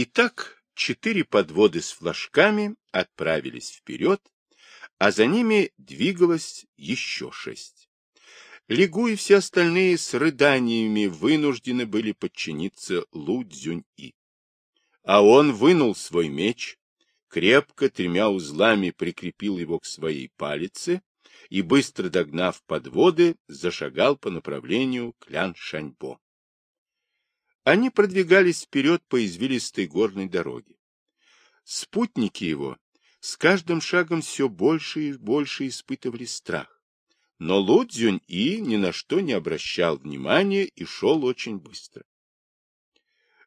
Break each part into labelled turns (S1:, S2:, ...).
S1: Итак, четыре подводы с флажками отправились вперед, а за ними двигалось еще шесть. Лигу и все остальные с рыданиями вынуждены были подчиниться Лу Цзюнь-И. А он вынул свой меч, крепко тремя узлами прикрепил его к своей палице и, быстро догнав подводы, зашагал по направлению к Лян-Шаньбо. Они продвигались вперед по извилистой горной дороге. Спутники его с каждым шагом все больше и больше испытывали страх. Но Лу Цзюнь-И ни на что не обращал внимания и шел очень быстро.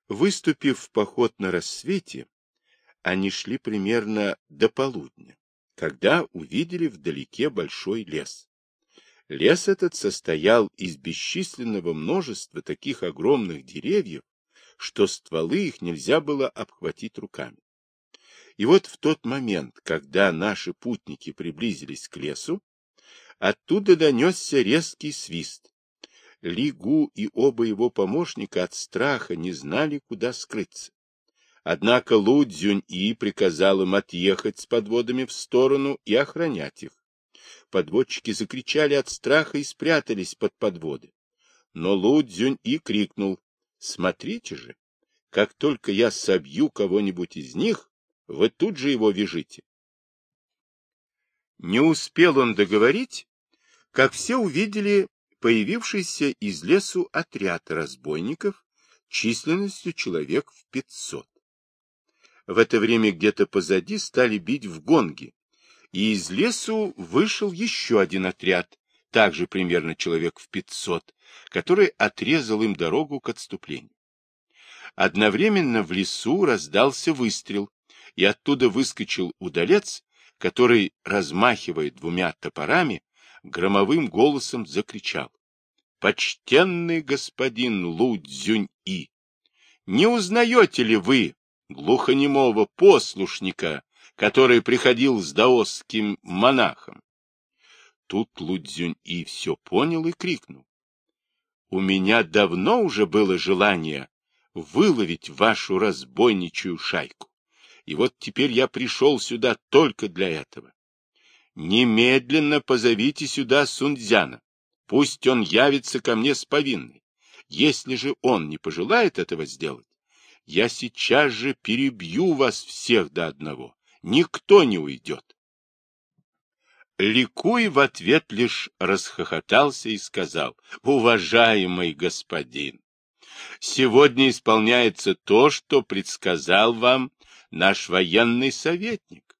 S1: Выступив в поход на рассвете, они шли примерно до полудня, когда увидели вдалеке большой лес. Лес этот состоял из бесчисленного множества таких огромных деревьев, что стволы их нельзя было обхватить руками. И вот в тот момент, когда наши путники приблизились к лесу, оттуда донесся резкий свист. Лигу и оба его помощника от страха не знали, куда скрыться. Однако Лу Цзюнь-И приказал им отъехать с подводами в сторону и охранять их. Подводчики закричали от страха и спрятались под подводы. Но Лу Цзюнь-И крикнул, «Смотрите же, как только я собью кого-нибудь из них, вы тут же его вяжите. Не успел он договорить, как все увидели появившийся из лесу отряд разбойников численностью человек в пятьсот. В это время где-то позади стали бить в гонги, и из лесу вышел еще один отряд, также примерно человек в пятьсот, который отрезал им дорогу к отступлению. Одновременно в лесу раздался выстрел, и оттуда выскочил удалец, который, размахивая двумя топорами, громовым голосом закричал. «Почтенный господин Лу Цзюнь-И! Не узнаете ли вы глухонемого послушника, который приходил с даосским монахом?» Тут Лу Цзюнь-И все понял и крикнул. «У меня давно уже было желание выловить вашу разбойничью шайку и вот теперь я пришел сюда только для этого. Немедленно позовите сюда Сунцзяна. Пусть он явится ко мне с повинной. Если же он не пожелает этого сделать, я сейчас же перебью вас всех до одного. Никто не уйдет. Ликуй в ответ лишь расхохотался и сказал, «Уважаемый господин, сегодня исполняется то, что предсказал вам наш военный советник.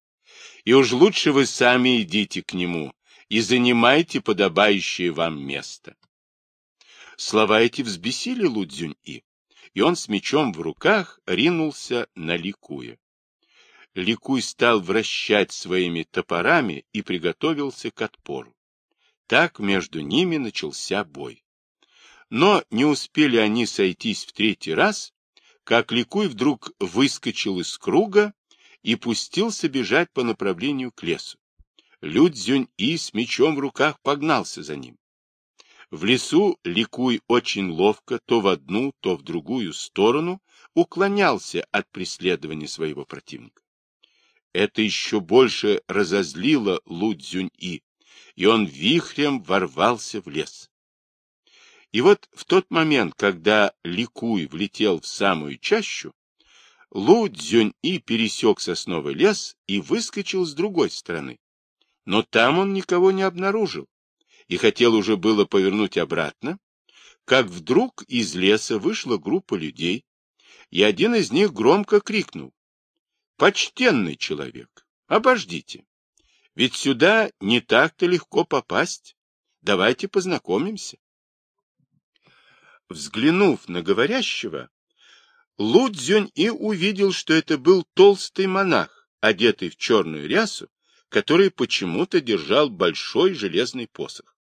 S1: И уж лучше вы сами идите к нему и занимайте подобающее вам место. Слова эти взбесили Лудзюнь-И, и он с мечом в руках ринулся на Ликуя. Ликуй стал вращать своими топорами и приготовился к отпору. Так между ними начался бой. Но не успели они сойтись в третий раз, как Ликуй вдруг выскочил из круга и пустился бежать по направлению к лесу. Людзюнь-И с мечом в руках погнался за ним. В лесу Ликуй очень ловко то в одну, то в другую сторону уклонялся от преследования своего противника. Это еще больше разозлило Лудзюнь-И, и он вихрем ворвался в лес. И вот в тот момент, когда Ликуй влетел в самую чащу, Лу Цзюнь-И пересек сосновый лес и выскочил с другой стороны. Но там он никого не обнаружил и хотел уже было повернуть обратно, как вдруг из леса вышла группа людей, и один из них громко крикнул. «Почтенный человек, обождите, ведь сюда не так-то легко попасть. Давайте познакомимся». Взглянув на говорящего, Лудзюнь и увидел, что это был толстый монах, одетый в черную рясу, который почему-то держал большой железный посох.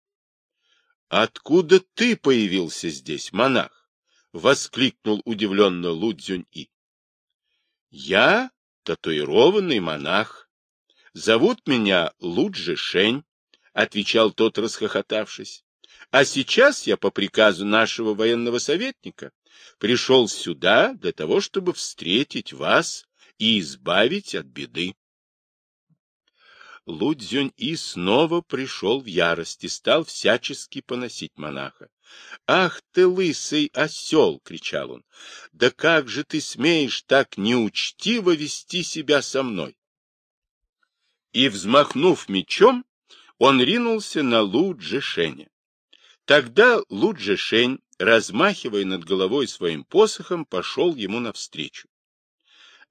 S1: — Откуда ты появился здесь, монах? — воскликнул удивленно Лудзюнь-И. — Я татуированный монах. Зовут меня Луджи Шень, — отвечал тот, расхохотавшись. А сейчас я по приказу нашего военного советника пришел сюда для того, чтобы встретить вас и избавить от беды. Лудзюнь-И снова пришел в ярость и стал всячески поносить монаха. «Ах ты, лысый осел!» — кричал он. «Да как же ты смеешь так неучтиво вести себя со мной?» И, взмахнув мечом, он ринулся на Лу. Тогда Лу Джишень, размахивая над головой своим посохом, пошел ему навстречу.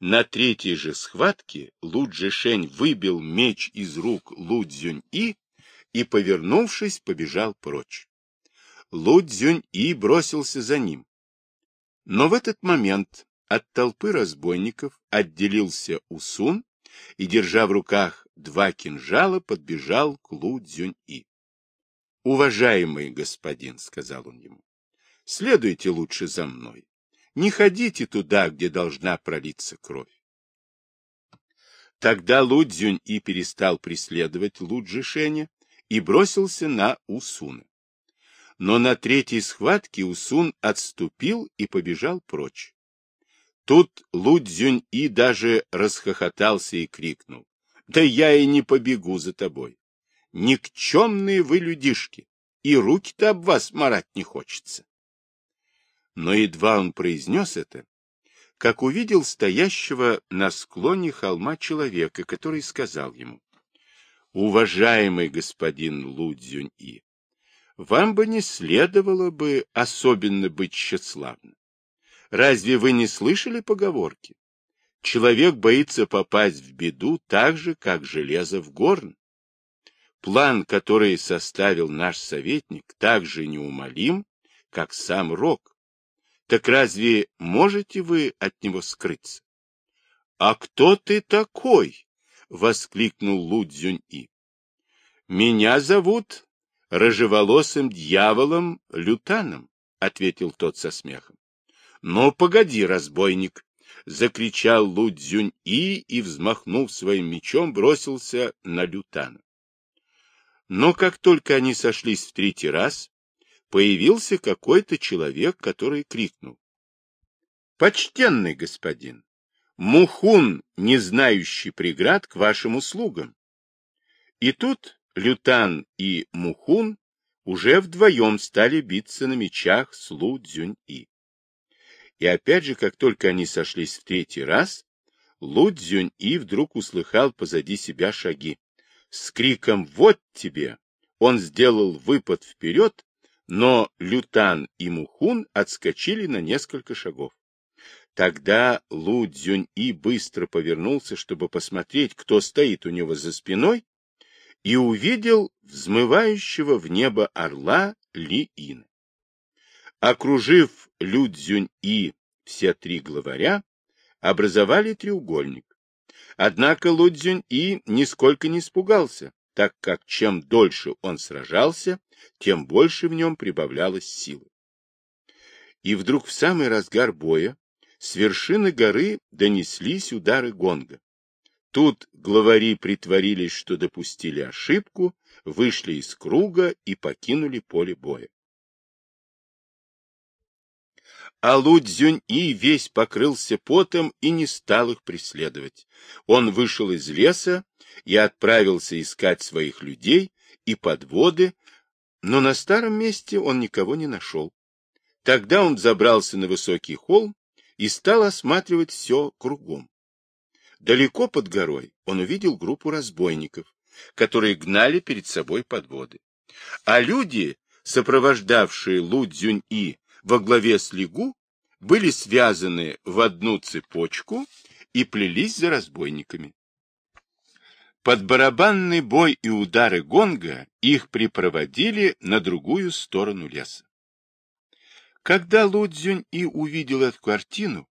S1: На третьей же схватке Лу Джишень выбил меч из рук Лу Цзюнь-И и, повернувшись, побежал прочь. Лу Цзюнь-И бросился за ним. Но в этот момент от толпы разбойников отделился Усун и, держа в руках два кинжала, подбежал к Лу Цзюнь-И. «Уважаемый господин», — сказал он ему, — «следуйте лучше за мной. Не ходите туда, где должна пролиться кровь». Тогда Лу Цзюнь-И перестал преследовать Лу Джишеня и бросился на Усуна но на третьей схватке Усун отступил и побежал прочь. Тут Лудзюнь-И даже расхохотался и крикнул. «Да я и не побегу за тобой. Никчемные вы людишки, и руки-то об вас марать не хочется». Но едва он произнес это, как увидел стоящего на склоне холма человека, который сказал ему, «Уважаемый господин Лудзюнь-И, вам бы не следовало бы особенно быть тщеславным. Разве вы не слышали поговорки? Человек боится попасть в беду так же, как железо в горн. План, который составил наш советник, так же неумолим, как сам Рок. Так разве можете вы от него скрыться? — А кто ты такой? — воскликнул Лу Цзюнь-И. — Меня зовут рыжеволосым дьяволом Лютаном, — ответил тот со смехом. — Но погоди, разбойник! — закричал Лу Цзюнь-И и, взмахнув своим мечом, бросился на Лютана. Но как только они сошлись в третий раз, появился какой-то человек, который крикнул. — Почтенный господин! Мухун, не знающий преград к вашим услугам. И тут Лютан и Мухун уже вдвоем стали биться на мечах с Лу Цзюнь-И. И опять же, как только они сошлись в третий раз, Лу Цзюнь-И вдруг услыхал позади себя шаги. С криком «Вот тебе!» он сделал выпад вперед, но Лютан и Мухун отскочили на несколько шагов. Тогда Лу Цзюнь-И быстро повернулся, чтобы посмотреть, кто стоит у него за спиной, и увидел взмывающего в небо орла Ли-Ина. Окружив Людзюнь-И все три главаря, образовали треугольник. Однако Лудзюнь-И нисколько не испугался, так как чем дольше он сражался, тем больше в нем прибавлялось силы. И вдруг в самый разгар боя с вершины горы донеслись удары гонга. Тут главари притворились, что допустили ошибку, вышли из круга и покинули поле боя. А Лудзюнь-И весь покрылся потом и не стал их преследовать. Он вышел из леса и отправился искать своих людей и подводы, но на старом месте он никого не нашел. Тогда он забрался на высокий холм и стал осматривать все кругом. Далеко под горой он увидел группу разбойников, которые гнали перед собой подводы. А люди, сопровождавшие Лу Цзюнь-И во главе с Лигу, были связаны в одну цепочку и плелись за разбойниками. Под барабанный бой и удары гонга их припроводили на другую сторону леса. Когда Лу Цзюнь-И увидел эту картину,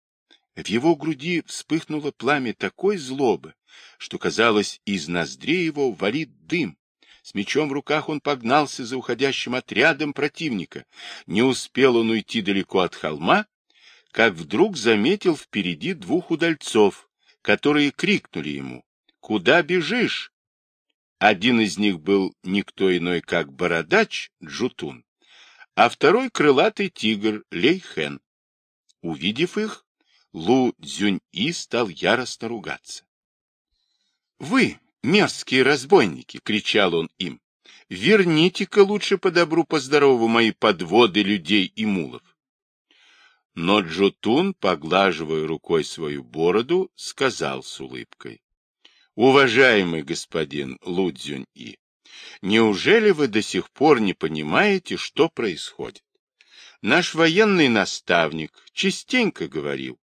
S1: в его груди вспыхнуло пламя такой злобы, что, казалось, из ноздрей его валит дым. С мечом в руках он погнался за уходящим отрядом противника. Не успел он уйти далеко от холма, как вдруг заметил впереди двух удальцов, которые крикнули ему «Куда бежишь?». Один из них был никто иной, как бородач Джутун, а второй — крылатый тигр Лейхен. Увидев их, Лу Цзюнь-И стал яростно ругаться. «Вы, мерзкие разбойники!» — кричал он им. «Верните-ка лучше по добру, по здорову мои подводы людей и мулов!» Но Джутун, поглаживая рукой свою бороду, сказал с улыбкой. «Уважаемый господин Лу Цзюнь-И, неужели вы до сих пор не понимаете, что происходит? Наш военный наставник частенько говорил,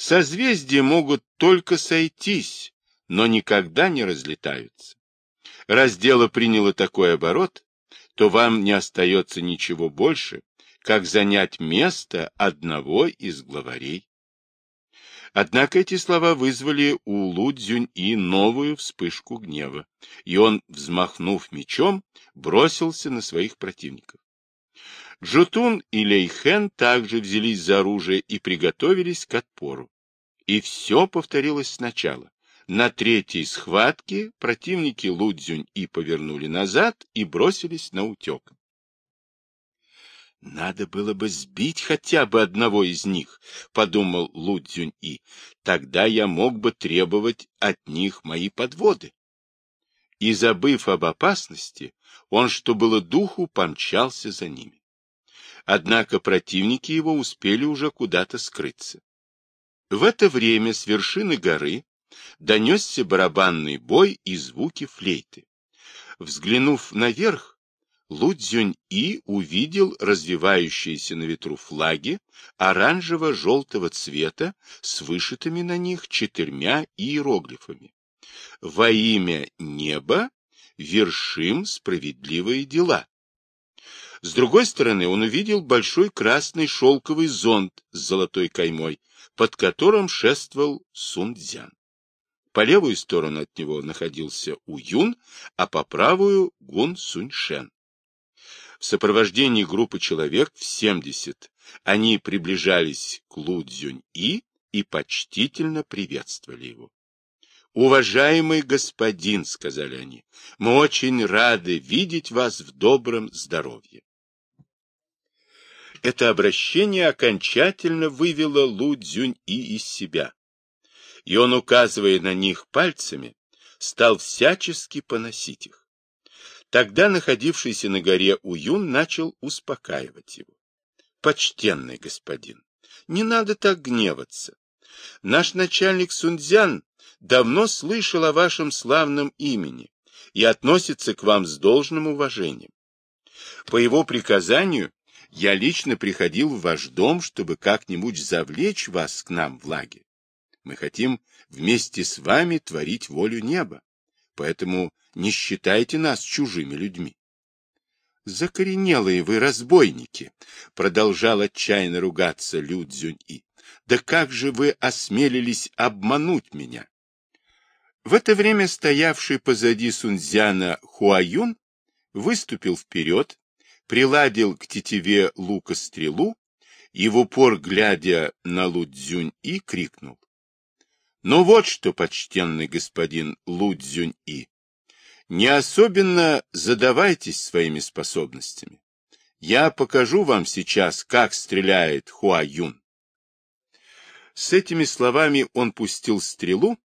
S1: созвездия могут только сойтись, но никогда не разлетаются. Раз дело приняло такой оборот, то вам не остается ничего больше, как занять место одного из главарей. Однако эти слова вызвали у Лу Цзюнь-И новую вспышку гнева, и он, взмахнув мечом, бросился на своих противников. Джутун и Лейхен также взялись за оружие и приготовились к отпору. И все повторилось сначала. На третьей схватке противники Лудзюнь и повернули назад и бросились на утек. «Надо было бы сбить хотя бы одного из них», — подумал Лудзюнь И. «Тогда я мог бы требовать от них мои подводы». И, забыв об опасности, он, что было духу, помчался за ними. Однако противники его успели уже куда-то скрыться. В это время с вершины горы донесся барабанный бой и звуки флейты. Взглянув наверх, Лудзюнь-И увидел развивающиеся на ветру флаги оранжево-желтого цвета с вышитыми на них четырьмя иероглифами. «Во имя неба вершим справедливые дела». С другой стороны он увидел большой красный шелковый зонт с золотой каймой, под которым шествовал Сунцзян. По левую сторону от него находился Уюн, а по правую — Гун Суньшен. В сопровождении группы человек в 70 они приближались к Лу Цзюнь-И и почтительно приветствовали его. «Уважаемый господин», — сказали они, — «мы очень рады видеть вас в добром здоровье». Это обращение окончательно вывело Лу Цзюнь-И из себя, и он, указывая на них пальцами, стал всячески поносить их. Тогда находившийся на горе Уюн начал успокаивать его. «Почтенный господин, не надо так гневаться. Наш начальник Сунцзян давно слышал о вашем славном имени и относится к вам с должным уважением. По его приказанию я лично приходил в ваш дом, чтобы как-нибудь завлечь вас к нам в лагерь. Мы хотим вместе с вами творить волю неба, поэтому не считайте нас чужими людьми. Закоренелые вы разбойники, продолжал отчаянно ругаться Лю Цзюнь-И. Да как же вы осмелились обмануть меня? В это время стоявший позади Сунцзяна Хуаюн выступил вперед приладил к тетиве лука стрелу и в упор, глядя на Лудзюнь-И, крикнул. Ну вот что, почтенный господин Лудзюнь-И, не особенно задавайтесь своими способностями. Я покажу вам сейчас, как стреляет Хуа-Юн. С этими словами он пустил стрелу,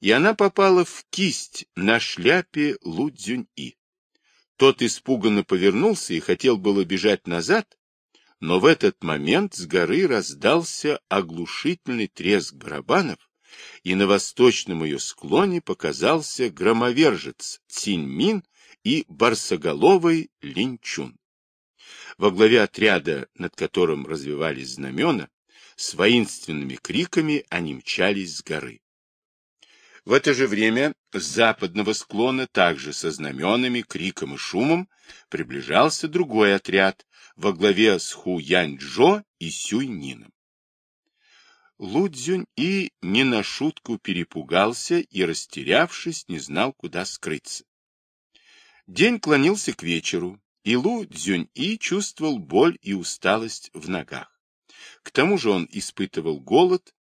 S1: и она попала в кисть на шляпе Лудзюнь-И. Тот испуганно повернулся и хотел было бежать назад, но в этот момент с горы раздался оглушительный треск барабанов, и на восточном ее склоне показался громовержец Циньмин и барсоголовый Линчун. Во главе отряда, над которым развивались знамена, с воинственными криками они мчались с горы. В это же время с западного склона, также со знаменами, криком и шумом, приближался другой отряд во главе с Ху Янь-Джо и Сюй-Нином. Лудзюнь-И не на шутку перепугался и, растерявшись, не знал, куда скрыться. День клонился к вечеру, и Лу Цзюнь-И чувствовал боль и усталость в ногах. К тому же он испытывал голод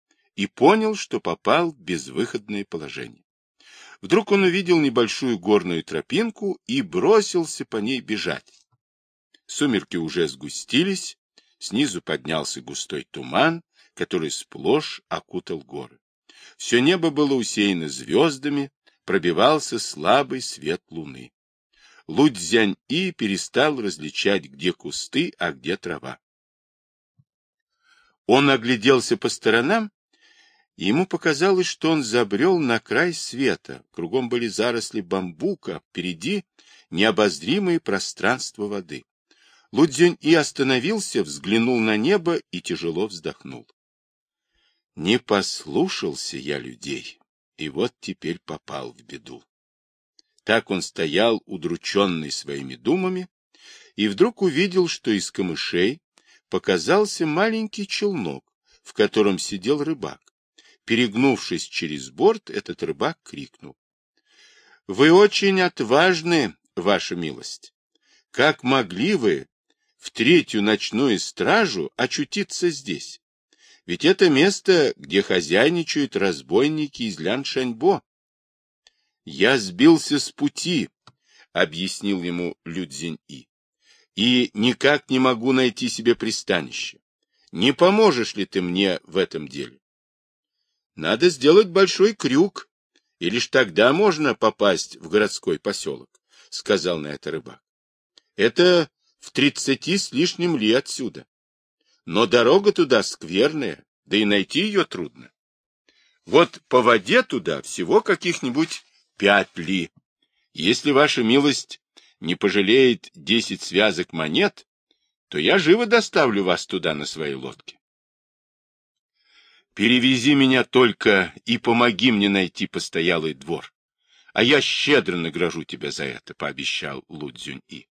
S1: и понял, что попал в безвыходное положение. Вдруг он увидел небольшую горную тропинку и бросился по ней бежать. Сумерки уже сгустились, снизу поднялся густой туман, который сплошь окутал горы. Все небо было усеяно звездами, пробивался слабый свет луны. Лудзянь-И перестал различать, где кусты, а где трава. Он огляделся по сторонам, ему показалось, что он забрел на край света. Кругом были заросли бамбука, впереди необозримые пространства воды. Лудзянь и остановился, взглянул на небо и тяжело вздохнул. Не послушался я людей, и вот теперь попал в беду. Так он стоял, удрученный своими думами, и вдруг увидел, что из камышей показался маленький челнок, в котором сидел рыбак. Перегнувшись через борт, этот рыбак крикнул. — Вы очень отважны, ваша милость. Как могли вы в третью ночную стражу очутиться здесь? Ведь это место, где хозяйничают разбойники из Ляншаньбо. Я сбился с пути, — объяснил ему Людзинь-И, — и никак не могу найти себе пристанище. Не поможешь ли ты мне в этом деле? Надо сделать большой крюк, и лишь тогда можно попасть в городской поселок, — сказал на это рыбак. Это в тридцати с лишним ли отсюда. Но дорога туда скверная, да и найти ее трудно. Вот по воде туда всего каких-нибудь пять ли. Если ваша милость не пожалеет десять связок монет, то я живо доставлю вас туда на своей лодке. Перевези меня только и помоги мне найти постоялый двор, а я щедро награжу тебя за это, — пообещал Лудзюнь-И.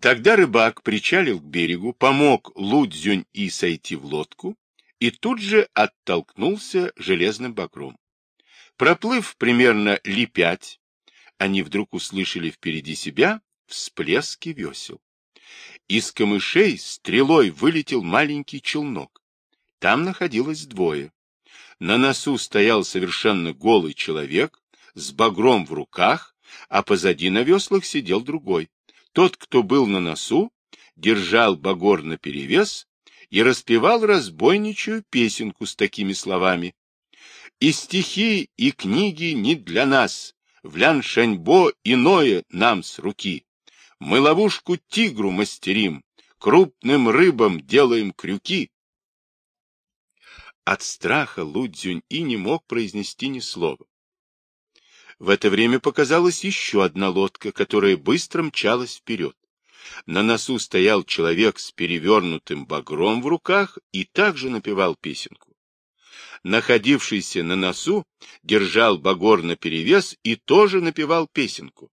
S1: Тогда рыбак причалил к берегу, помог Лудзюнь-И сойти в лодку и тут же оттолкнулся железным багром. Проплыв примерно ли пять, они вдруг услышали впереди себя всплески весел. Из камышей стрелой вылетел маленький челнок. Там находилось двое. На носу стоял совершенно голый человек с багром в руках, а позади на веслах сидел другой. Тот, кто был на носу, держал багор наперевес и распевал разбойничью песенку с такими словами и стихи, и книги не для нас, в Ляншаньбо иное нам с руки. Мы ловушку тигру мастерим, крупным рыбам делаем крюки. От страха Лудзюнь и не мог произнести ни слова. В это время показалась еще одна лодка, которая быстро мчалась вперед. На носу стоял человек с перевернутым багром в руках и также напевал песенку находившийся на носу, держал багор наперевес и тоже напевал песенку.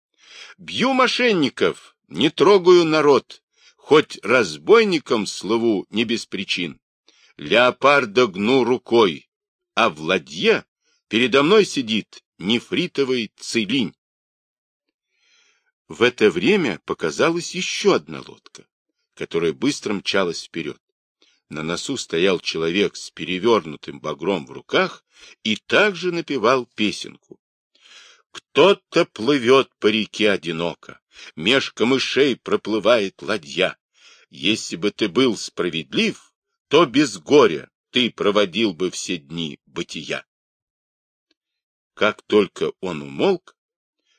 S1: «Бью мошенников, не трогаю народ, хоть разбойником слову не без причин. Леопарда гну рукой, а в передо мной сидит нефритовый целинь». В это время показалась еще одна лодка, которая быстро мчалась вперед. На носу стоял человек с перевернутым багром в руках и также напевал песенку. Кто-то плывет по реке одиноко, меж камышей проплывает ладья. Если бы ты был справедлив, то без горя ты проводил бы все дни бытия. Как только он умолк,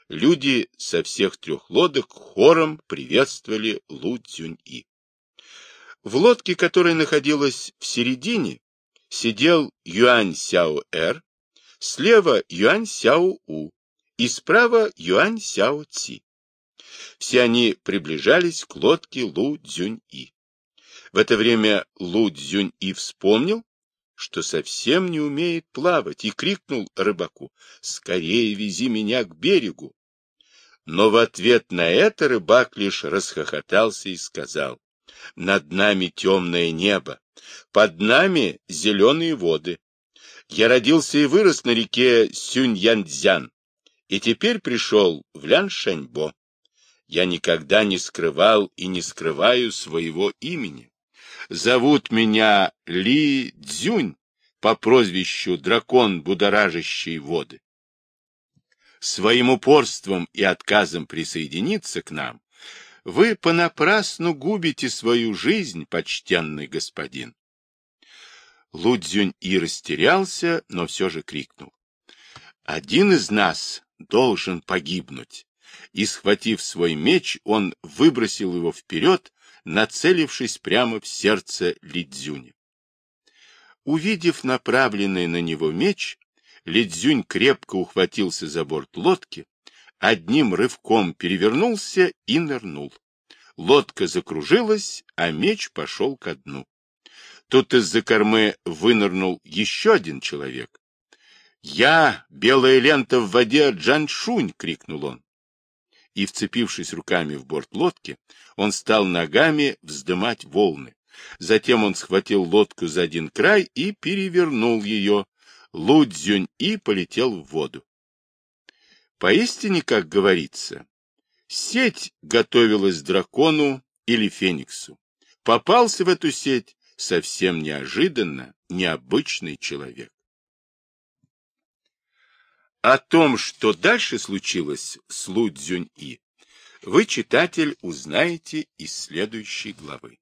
S1: люди со всех трех лодок хором приветствовали Лу Цюнь-И. В лодке, которая находилась в середине, сидел Юань Сяо-Эр, слева Юань Сяо-У и справа Юань Сяо-Ци. Все они приближались к лодке Лу Цзюнь-И. В это время Лу Цзюнь-И вспомнил, что совсем не умеет плавать, и крикнул рыбаку «Скорее вези меня к берегу!» Но в ответ на это рыбак лишь расхохотался и сказал над нами темное небо, под нами зеленые воды. Я родился и вырос на реке Сюньянцзян, и теперь пришел в Ляншаньбо. Я никогда не скрывал и не скрываю своего имени. Зовут меня Ли Цзюнь по прозвищу Дракон, будоражащий воды. Своим упорством и отказом присоединиться к нам вы понапрасну губите свою жизнь, почтенный господин. Лудзюнь и растерялся, но все же крикнул. «Один из нас должен погибнуть!» И, схватив свой меч, он выбросил его вперед, нацелившись прямо в сердце Лидзюня. Увидев направленный на него меч, Лидзюнь крепко ухватился за борт лодки, одним рывком перевернулся и нырнул. Лодка закружилась, а меч пошел ко дну. Тут из-за кормы вынырнул еще один человек. «Я, белая лента в воде, Джаншунь!» — крикнул он. И, вцепившись руками в борт лодки, он стал ногами вздымать волны. Затем он схватил лодку за один край и перевернул ее. Лудзюнь и полетел в воду. Поистине, как говорится, сеть готовилась дракону или фениксу. Попался в эту сеть совсем неожиданно необычный человек. О том, что дальше случилось с Лу Цзюнь-И, вы, читатель, узнаете из следующей главы.